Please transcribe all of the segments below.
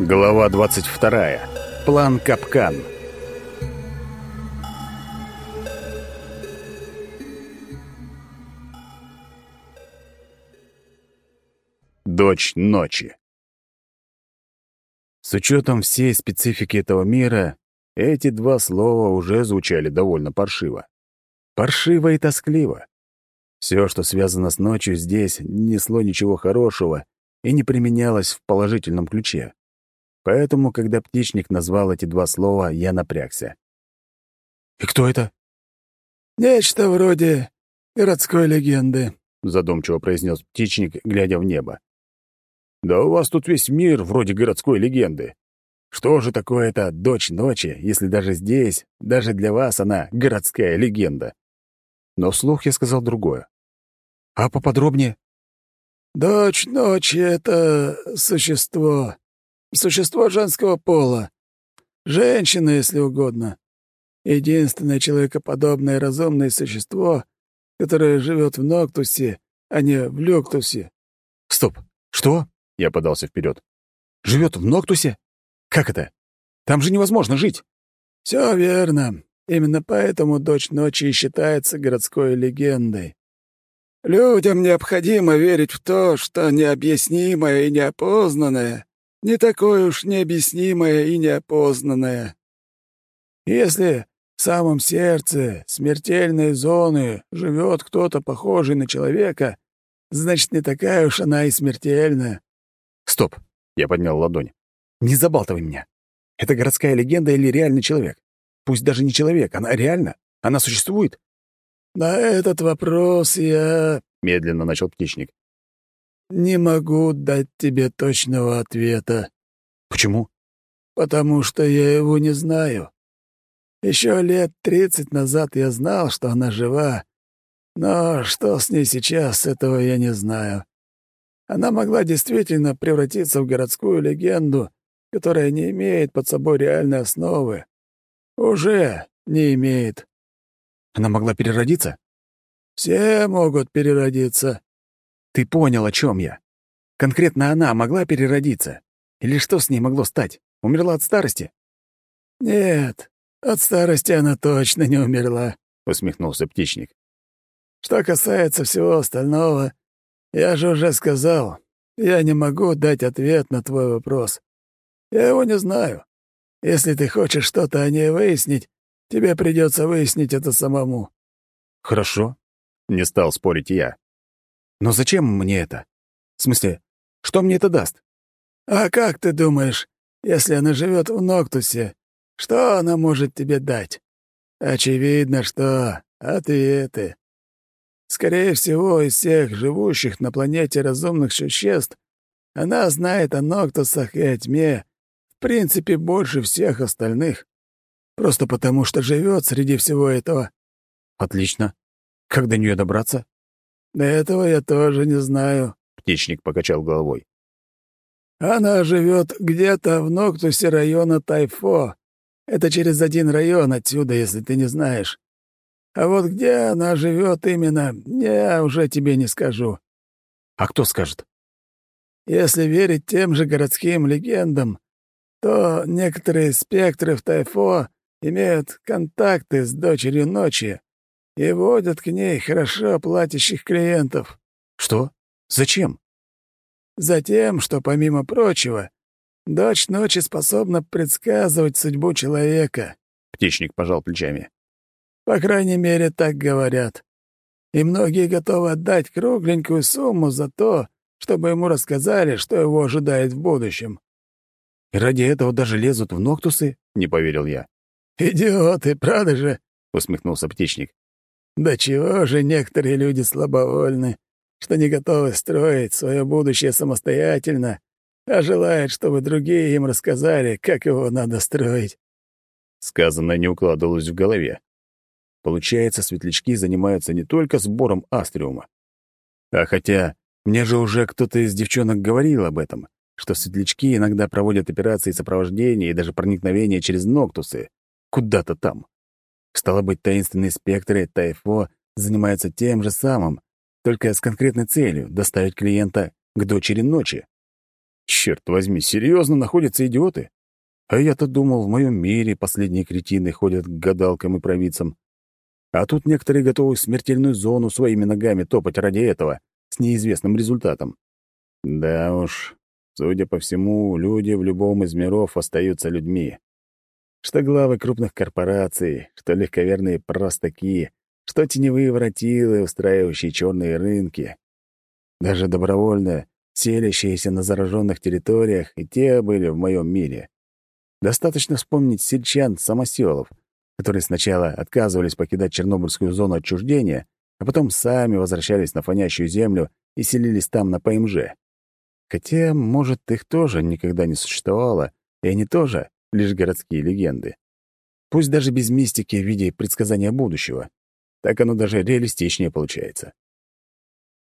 Глава 22. План Капкан. Дочь ночи. С учетом всей специфики этого мира, эти два слова уже звучали довольно паршиво. Паршиво и тоскливо. Все, что связано с ночью здесь, не несло ничего хорошего и не применялось в положительном ключе. Поэтому, когда птичник назвал эти два слова, я напрягся. «И кто это?» «Нечто вроде городской легенды», — задумчиво произнес птичник, глядя в небо. «Да у вас тут весь мир вроде городской легенды. Что же такое это дочь ночи, если даже здесь, даже для вас она городская легенда?» Но вслух я сказал другое. «А поподробнее?» «Дочь ночи — это существо, Существо женского пола. Женщина, если угодно. Единственное человекоподобное разумное существо, которое живет в Ноктусе, а не в Люктусе. Стоп. Что? Я подался вперед. Живет в Ноктусе? Как это? Там же невозможно жить. Все верно. Именно поэтому дочь ночи и считается городской легендой. Людям необходимо верить в то, что необъяснимое и неопознанное не такое уж необъяснимое и неопознанное. Если в самом сердце смертельной зоны живет кто-то похожий на человека, значит, не такая уж она и смертельная. Стоп, я поднял ладонь. Не забалтывай меня. Это городская легенда или реальный человек? Пусть даже не человек, она реальна? Она существует? На этот вопрос я... Медленно начал птичник. «Не могу дать тебе точного ответа». «Почему?» «Потому что я его не знаю. Еще лет тридцать назад я знал, что она жива, но что с ней сейчас, этого я не знаю. Она могла действительно превратиться в городскую легенду, которая не имеет под собой реальной основы. Уже не имеет. Она могла переродиться? Все могут переродиться. Ты понял, о чем я. Конкретно она могла переродиться? Или что с ней могло стать? Умерла от старости? Нет, от старости она точно не умерла, усмехнулся птичник. Что касается всего остального, я же уже сказал, я не могу дать ответ на твой вопрос. Я его не знаю. Если ты хочешь что-то о ней выяснить, тебе придется выяснить это самому. Хорошо, не стал спорить я. Но зачем мне это? В смысле, что мне это даст? А как ты думаешь, если она живет в Ноктусе, что она может тебе дать? Очевидно, что ответы. Скорее всего, из всех живущих на планете разумных существ она знает о Ноктусах и о тьме, в принципе, больше всех остальных. Просто потому, что живет среди всего этого. Отлично. Как до нее добраться? «Этого я тоже не знаю», — птичник покачал головой. «Она живет где-то в Ноктусе района Тайфо. Это через один район отсюда, если ты не знаешь. А вот где она живет именно, я уже тебе не скажу». «А кто скажет?» «Если верить тем же городским легендам, то некоторые спектры в Тайфо имеют контакты с дочерью ночи, и водят к ней хорошо платящих клиентов. Что? Зачем? Затем, что, помимо прочего, дочь ночи способна предсказывать судьбу человека. Птичник пожал плечами. По крайней мере, так говорят. И многие готовы отдать кругленькую сумму за то, чтобы ему рассказали, что его ожидает в будущем. «И ради этого даже лезут в Ноктусы?» — не поверил я. «Идиоты, правда же?» — усмехнулся птичник. Да чего же некоторые люди слабовольны, что не готовы строить свое будущее самостоятельно, а желают, чтобы другие им рассказали, как его надо строить. Сказанное не укладывалось в голове. Получается, светлячки занимаются не только сбором астриума. А хотя мне же уже кто-то из девчонок говорил об этом, что светлячки иногда проводят операции сопровождения и даже проникновения через ноктусы, куда-то там. Стало быть, таинственные спектры Тайфо занимаются тем же самым, только с конкретной целью — доставить клиента к дочери ночи. Черт возьми, серьезно находятся идиоты? А я-то думал, в моем мире последние кретины ходят к гадалкам и провидцам. А тут некоторые готовы в смертельную зону своими ногами топать ради этого, с неизвестным результатом. Да уж, судя по всему, люди в любом из миров остаются людьми. Что главы крупных корпораций, что легковерные простаки, что теневые воротилы, устраивающие черные рынки. Даже добровольно селящиеся на зараженных территориях, и те были в моем мире. Достаточно вспомнить сельчан-самоселов, которые сначала отказывались покидать Чернобыльскую зону отчуждения, а потом сами возвращались на фонящую землю и селились там на ПМЖ. Хотя, может, их тоже никогда не существовало, и они тоже лишь городские легенды. Пусть даже без мистики в виде предсказания будущего. Так оно даже реалистичнее получается.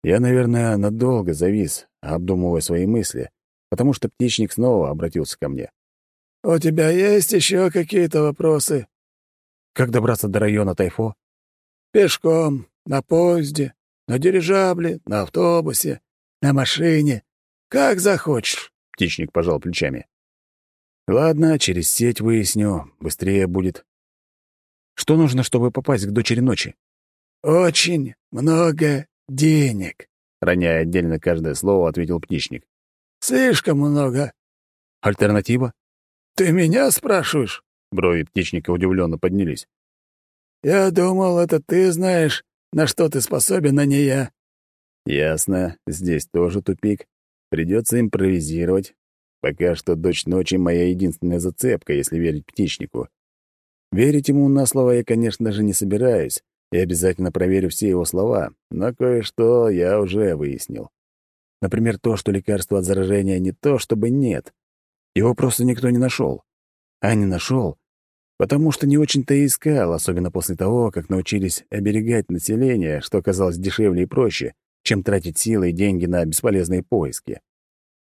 Я, наверное, надолго завис, обдумывая свои мысли, потому что птичник снова обратился ко мне. «У тебя есть еще какие-то вопросы?» «Как добраться до района Тайфо?» «Пешком, на поезде, на дирижабле, на автобусе, на машине. Как захочешь», — птичник пожал плечами. «Ладно, через сеть выясню, быстрее будет». «Что нужно, чтобы попасть к дочери ночи?» «Очень много денег», — роняя отдельно каждое слово, ответил птичник. «Слишком много». «Альтернатива?» «Ты меня спрашиваешь?» Брови птичника удивленно поднялись. «Я думал, это ты знаешь, на что ты способен, а не я». «Ясно. Здесь тоже тупик. Придется импровизировать. Пока что дочь ночи — моя единственная зацепка, если верить птичнику. Верить ему на слово я, конечно же, не собираюсь, и обязательно проверю все его слова, но кое-что я уже выяснил. Например, то, что лекарства от заражения не то, чтобы нет, его просто никто не нашел. А не нашел, потому что не очень-то и искал, особенно после того, как научились оберегать население, что оказалось дешевле и проще, чем тратить силы и деньги на бесполезные поиски.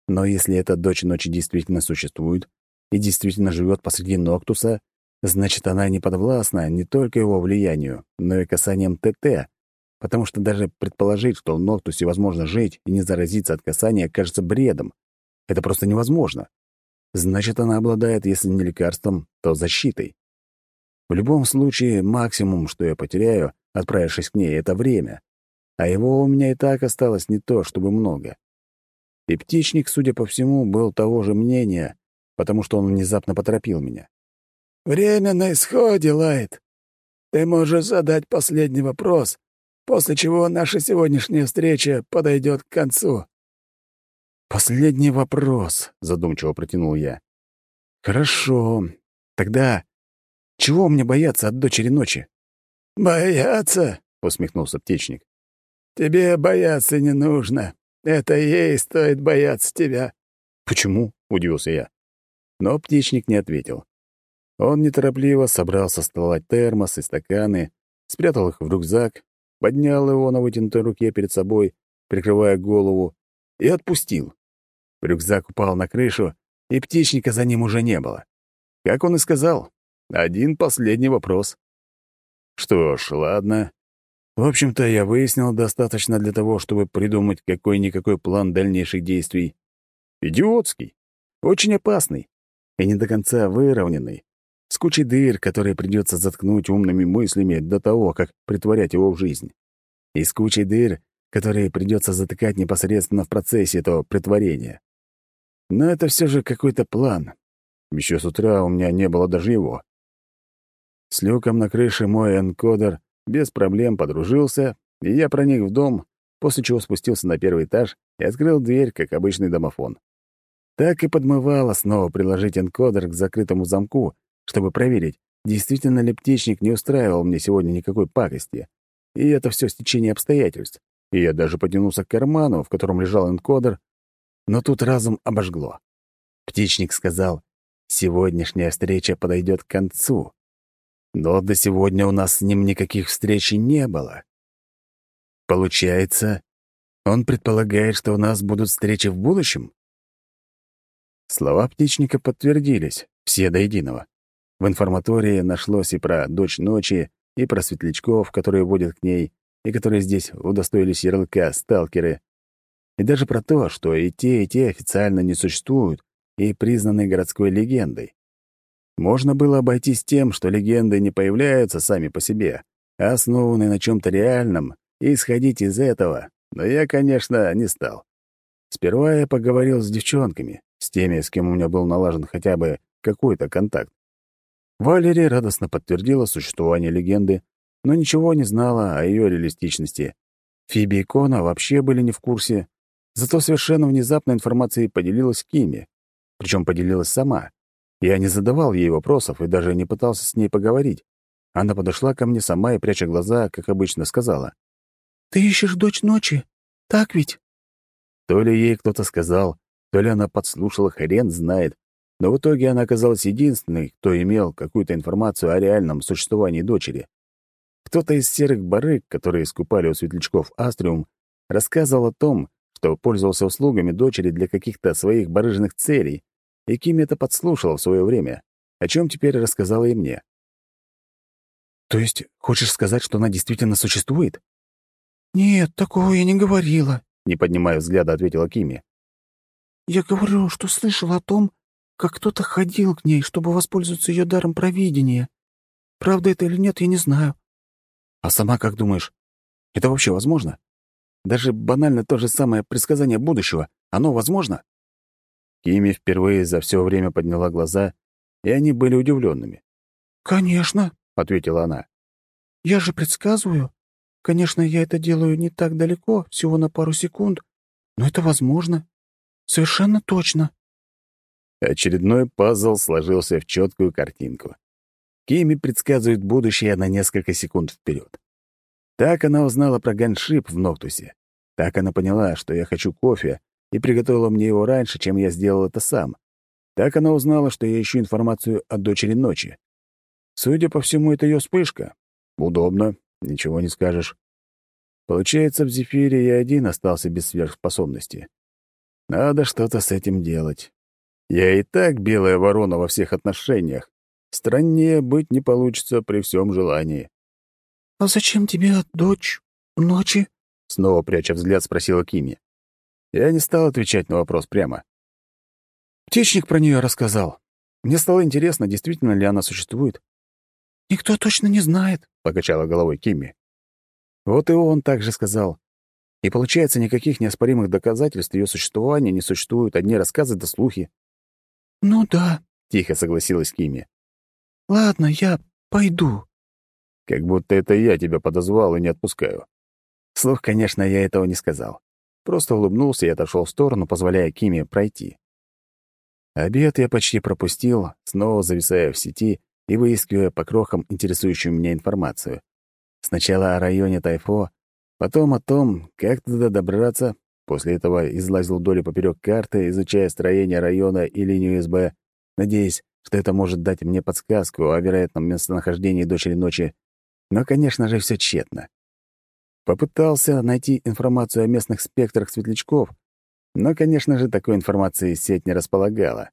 Но если эта дочь ночи действительно существует и действительно живет посреди Ноктуса, значит, она не подвластна не только его влиянию, но и касанием ТТ, потому что даже предположить, что в Ноктусе возможно жить и не заразиться от касания, кажется бредом. Это просто невозможно. Значит, она обладает, если не лекарством, то защитой. В любом случае, максимум, что я потеряю, отправившись к ней, — это время. А его у меня и так осталось не то, чтобы много. И птичник, судя по всему, был того же мнения, потому что он внезапно поторопил меня. «Время на исходе, Лайт. Ты можешь задать последний вопрос, после чего наша сегодняшняя встреча подойдет к концу». «Последний вопрос», — задумчиво протянул я. «Хорошо. Тогда чего мне бояться от дочери ночи?» «Бояться?» — усмехнулся птичник. «Тебе бояться не нужно. Это ей стоит бояться тебя». «Почему?» — удивился я. Но птичник не ответил. Он неторопливо собрал со стола термос и стаканы, спрятал их в рюкзак, поднял его на вытянутой руке перед собой, прикрывая голову, и отпустил. Рюкзак упал на крышу, и птичника за ним уже не было. Как он и сказал, один последний вопрос. Что ж, ладно. В общем-то, я выяснил достаточно для того, чтобы придумать какой-никакой план дальнейших действий. Идиотский, очень опасный и не до конца выровненный, с кучей дыр, которые придется заткнуть умными мыслями до того, как притворять его в жизнь. И с кучей дыр, которые придется затыкать непосредственно в процессе этого притворения. Но это все же какой-то план. Еще с утра у меня не было даже его. С люком на крыше мой энкодер без проблем подружился, и я проник в дом, после чего спустился на первый этаж и открыл дверь, как обычный домофон. Так и подмывало снова приложить энкодер к закрытому замку, чтобы проверить, действительно ли птичник не устраивал мне сегодня никакой пакости. И это все стечение обстоятельств. И я даже потянулся к карману, в котором лежал энкодер, но тут разум обожгло. Птичник сказал, сегодняшняя встреча подойдет к концу. Но до сегодня у нас с ним никаких встреч не было. Получается, он предполагает, что у нас будут встречи в будущем? Слова птичника подтвердились, все до единого. В информатории нашлось и про «Дочь ночи», и про светлячков, которые водят к ней, и которые здесь удостоились ярлыка «сталкеры», И даже про то, что и те, и те официально не существуют и признаны городской легендой. Можно было обойтись тем, что легенды не появляются сами по себе, а основаны на чем то реальном, и исходить из этого, но я, конечно, не стал. Сперва я поговорил с девчонками, с теми, с кем у меня был налажен хотя бы какой-то контакт. Валерия радостно подтвердила существование легенды, но ничего не знала о ее реалистичности. Фиби и Кона вообще были не в курсе, зато совершенно внезапно информацией поделилась Кими, причем поделилась сама. Я не задавал ей вопросов и даже не пытался с ней поговорить. Она подошла ко мне сама и, пряча глаза, как обычно, сказала. «Ты ищешь дочь ночи? Так ведь?» То ли ей кто-то сказал, то ли она подслушала, хрен знает. Но в итоге она оказалась единственной, кто имел какую-то информацию о реальном существовании дочери. Кто-то из серых барыг, которые скупали у светлячков Астриум, рассказывал о том, что пользовался услугами дочери для каких-то своих барыжных целей, и Ким это подслушала в свое время, о чем теперь рассказала и мне. «То есть хочешь сказать, что она действительно существует?» «Нет, такого я не говорила», — не поднимая взгляда, ответила Кими. «Я говорю, что слышала о том, как кто-то ходил к ней, чтобы воспользоваться ее даром провидения. Правда это или нет, я не знаю. А сама как думаешь, это вообще возможно? Даже банально то же самое предсказание будущего, оно возможно? Кими впервые за все время подняла глаза, и они были удивленными. «Конечно», — ответила она. «Я же предсказываю. Конечно, я это делаю не так далеко, всего на пару секунд, но это возможно. Совершенно точно». Очередной пазл сложился в четкую картинку. Кими предсказывает будущее на несколько секунд вперед. Так она узнала про ганшип в Ноктусе. Так она поняла, что я хочу кофе, и приготовила мне его раньше, чем я сделал это сам. Так она узнала, что я ищу информацию о дочери ночи. Судя по всему, это ее вспышка. Удобно, ничего не скажешь. Получается, в Зефире я один остался без сверхспособности. Надо что-то с этим делать. Я и так белая ворона во всех отношениях. Страннее быть не получится при всем желании. «А зачем тебе дочь ночи?» Снова пряча взгляд, спросила Кими. Я не стал отвечать на вопрос прямо. Птичник про нее рассказал. Мне стало интересно, действительно ли она существует. «Никто точно не знает», — покачала головой Кимми. Вот и он также сказал. И получается, никаких неоспоримых доказательств ее существования не существует, одни рассказы да слухи. «Ну да», — тихо согласилась Кими. «Ладно, я пойду». Как будто это я тебя подозвал и не отпускаю. Слух, конечно, я этого не сказал. Просто улыбнулся и отошел в сторону, позволяя Киме пройти. Обед я почти пропустил, снова зависая в сети и выискивая по крохам интересующую меня информацию. Сначала о районе Тайфо, потом о том, как туда добраться, После этого излазил вдоль и поперёк карты, изучая строение района и линию СБ, надеясь, что это может дать мне подсказку о вероятном местонахождении дочери ночи. Но, конечно же, все тщетно. Попытался найти информацию о местных спектрах светлячков, но, конечно же, такой информации сеть не располагала.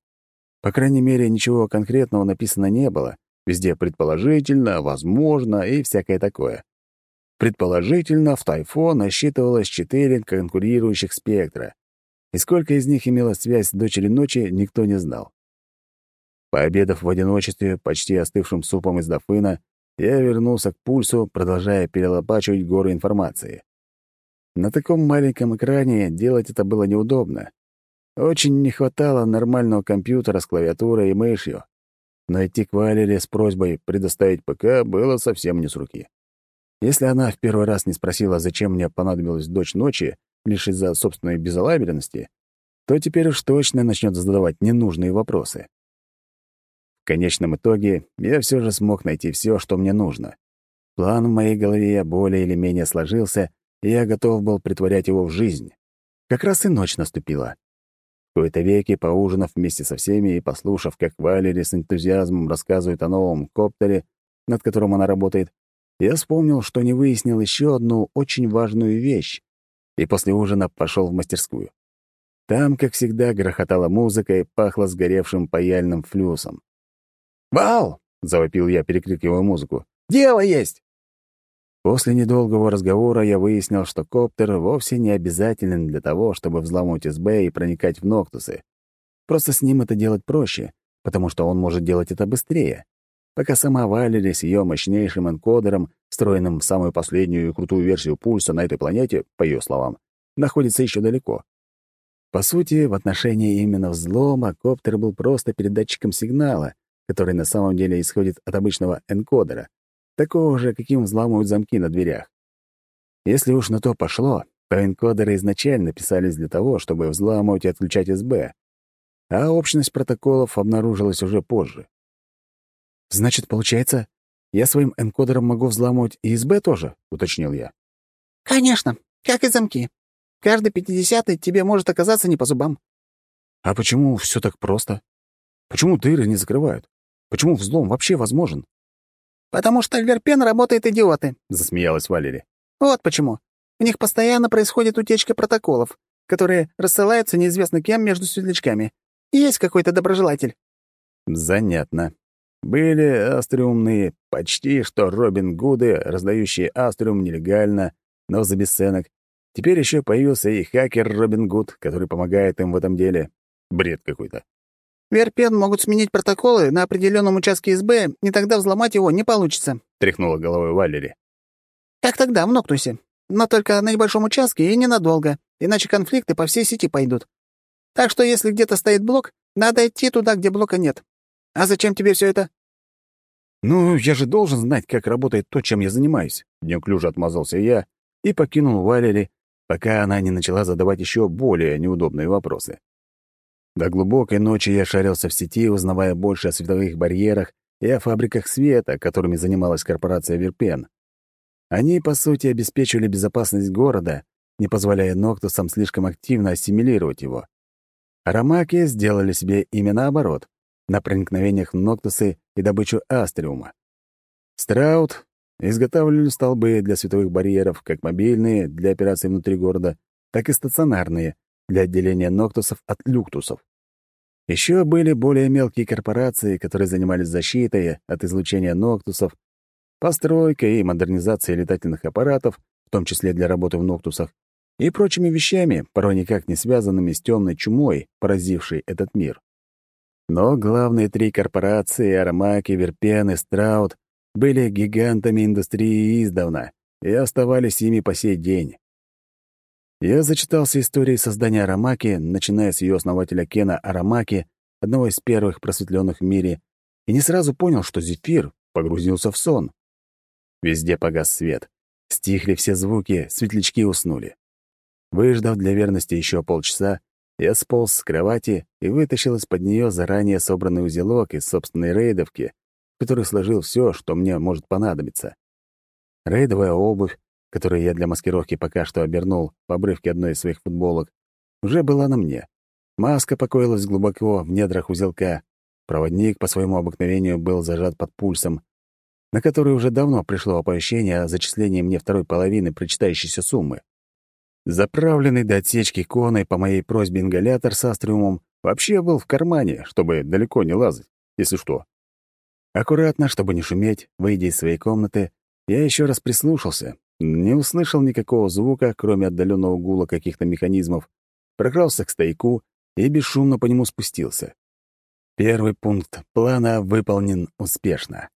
По крайней мере, ничего конкретного написано не было. Везде предположительно, возможно и всякое такое. Предположительно, в Тайфо насчитывалось четыре конкурирующих спектра, и сколько из них имело связь с дочерью ночи, никто не знал. Пообедав в одиночестве, почти остывшим супом из дофына, я вернулся к пульсу, продолжая перелопачивать горы информации. На таком маленьком экране делать это было неудобно. Очень не хватало нормального компьютера с клавиатурой и мышью. Но идти к Валере с просьбой предоставить ПК было совсем не с руки. Если она в первый раз не спросила, зачем мне понадобилась дочь ночи, лишь из-за собственной безалаберности, то теперь уж точно начнет задавать ненужные вопросы. В конечном итоге я все же смог найти все, что мне нужно. План в моей голове более или менее сложился, и я готов был притворять его в жизнь. Как раз и ночь наступила. В кои-то веки, поужинав вместе со всеми и послушав, как Валери с энтузиазмом рассказывает о новом коптере, над которым она работает, я вспомнил, что не выяснил еще одну очень важную вещь, и после ужина пошел в мастерскую. Там, как всегда, грохотала музыка и пахло сгоревшим паяльным флюсом. «Вал!» — завопил я, перекрикивая музыку. «Дело есть!» После недолгого разговора я выяснил, что коптер вовсе не обязателен для того, чтобы взломать СБ и проникать в Ноктусы. Просто с ним это делать проще, потому что он может делать это быстрее. Пока сама Валери с ее мощнейшим энкодером, встроенным в самую последнюю и крутую версию пульса на этой планете, по ее словам, находится еще далеко. По сути, в отношении именно взлома коптер был просто передатчиком сигнала, который на самом деле исходит от обычного энкодера такого же, каким взламывают замки на дверях. Если уж на то пошло, то энкодеры изначально писались для того, чтобы взламывать и отключать СБ, а общность протоколов обнаружилась уже позже. «Значит, получается, я своим энкодером могу взламывать и СБ тоже?» — уточнил я. «Конечно, как и замки. Каждый пятидесятый тебе может оказаться не по зубам». «А почему все так просто? Почему дыры не закрывают? Почему взлом вообще возможен?» «Потому что Верпен работает идиоты», — засмеялась Валерия. «Вот почему. У них постоянно происходит утечка протоколов, которые рассылаются неизвестно кем между светлячками. Есть какой-то доброжелатель». «Занятно. Были астриумные, почти что Робин Гуды, раздающие астриум нелегально, но за бесценок. Теперь еще появился и хакер Робин Гуд, который помогает им в этом деле. Бред какой-то. Верпен могут сменить протоколы на определенном участке СБ, и тогда взломать его не получится», — тряхнула головой Валери. «Как тогда, в Ноктусе. Но только на небольшом участке и ненадолго, иначе конфликты по всей сети пойдут. Так что если где-то стоит блок, надо идти туда, где блока нет. А зачем тебе все это?» «Ну, я же должен знать, как работает то, чем я занимаюсь», — неуклюже отмазался я и покинул Валери, пока она не начала задавать еще более неудобные вопросы. До глубокой ночи я шарился в сети, узнавая больше о световых барьерах и о фабриках света, которыми занималась корпорация Верпен. Они, по сути, обеспечивали безопасность города, не позволяя Ноктусам слишком активно ассимилировать его. Арамаки сделали себе имя наоборот, на проникновениях Ноктусы и добычу астриума. Страут изготавливали столбы для световых барьеров, как мобильные, для операций внутри города, так и стационарные, для отделения ноктусов от люктусов. Еще были более мелкие корпорации, которые занимались защитой от излучения ноктусов, постройкой и модернизацией летательных аппаратов, в том числе для работы в ноктусах, и прочими вещами, порой никак не связанными с темной чумой, поразившей этот мир. Но главные три корпорации — Армаки, Верпен и Страут — были гигантами индустрии издавна и оставались ими по сей день. Я зачитался истории создания Арамаки, начиная с ее основателя Кена Арамаки, одного из первых просветленных в мире, и не сразу понял, что Зефир погрузился в сон. Везде погас свет. Стихли все звуки, светлячки уснули. Выждав для верности еще полчаса, я сполз с кровати и вытащил из-под нее заранее собранный узелок из собственной рейдовки, в который сложил все, что мне может понадобиться. Рейдовая обувь, которую я для маскировки пока что обернул в обрывке одной из своих футболок, уже была на мне. Маска покоилась глубоко в недрах узелка. Проводник по своему обыкновению был зажат под пульсом, на который уже давно пришло оповещение о зачислении мне второй половины причитающейся суммы. Заправленный до отсечки коной по моей просьбе ингалятор с астриумом вообще был в кармане, чтобы далеко не лазать, если что. Аккуратно, чтобы не шуметь, выйдя из своей комнаты, я еще раз прислушался, не услышал никакого звука, кроме отдаленного гула каких-то механизмов, прокрался к стояку и бесшумно по нему спустился. Первый пункт плана выполнен успешно.